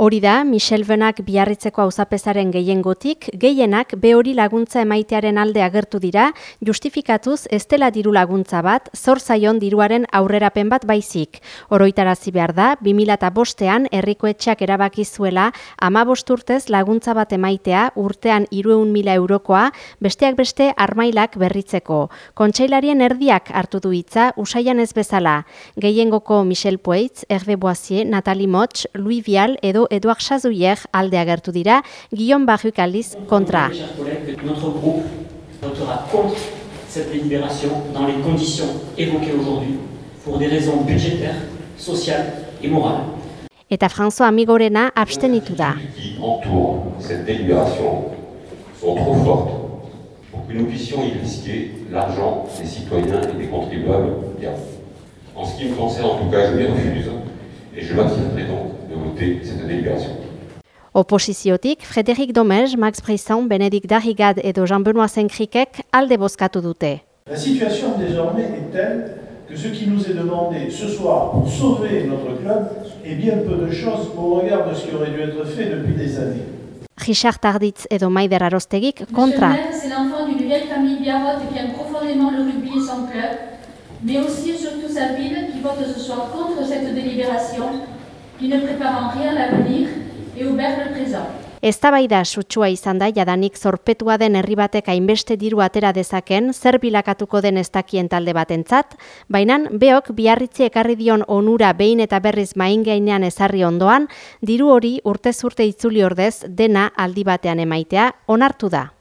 Hori da, Michel Benak biarritzeko auzapezaren gehiengotik, gehienak be hori laguntza emaitearen alde agertu dira, justifikatuz ez dela diru laguntza bat, zor zaion diruaren aurrerapen bat baizik. Oroitarazi behar da, 2005ean herriko etxeak erabaki zuela ama urtez laguntza bat emaitea urtean irueun mila eurokoa, besteak beste armailak berritzeko. Kontseilarien erdiak hartu du hitza usaian ez bezala. Gehiengoko Michel Poitz, Hervé Boisier, Nathalie Motsch, Louis Vial edo Eduard Chazouier alde agertu dira, Guillaume Barruk aldiz kontra. Notre groupe votera contre cette délibération dans les conditions évoquées aujourd'hui pour des raisons budgétaires, sociales et morales. Eta François Amigorena abstenitu da. qui entourent cette délibération sont trop fortes pour que nous puissions y risquer l'argent des citoyens et des contribuables. En ce qui me concerne, en tout cas, je les refuse et je m'abstiendrai donc voter cette délibération. Oposiziotik, Frédéric Domège, Max Brisson, Bénédicte Darrigade edo Jean-Benoît Senkrikek alde bozkatu dute. La situation désormais est telle que ce qui nous est demandé ce soir pour sauver notre club est bien peu de choses au regard de ce qui aurait dû être fait depuis des années. Richard Tarditz edo Maider Arostegik kontra. C'est l'enfant d'une vieille famille biarrotte qui aime profondément le rugby et son club, mais aussi et surtout sa ville qui vote ce soir contre cette délibération, ne prépare en rien l'avenir et oubert le présent. Eztabaida sutsua izan da jadanik zorpetua den herri batek hainbeste diru atera dezaken zer bilakatuko den ez dakien talde batentzat, baina beok biarritzi ekarri dion onura behin eta berriz main gainean ezarri ondoan, diru hori urte itzuli ordez dena aldi batean emaitea onartu da.